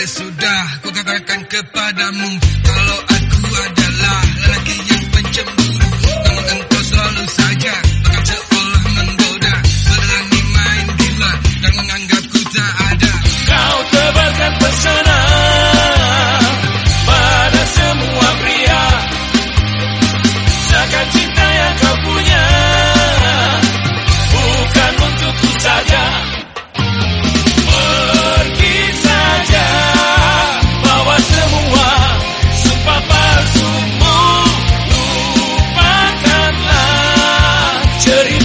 Sudah ku katakan kepadamu Kalau dirty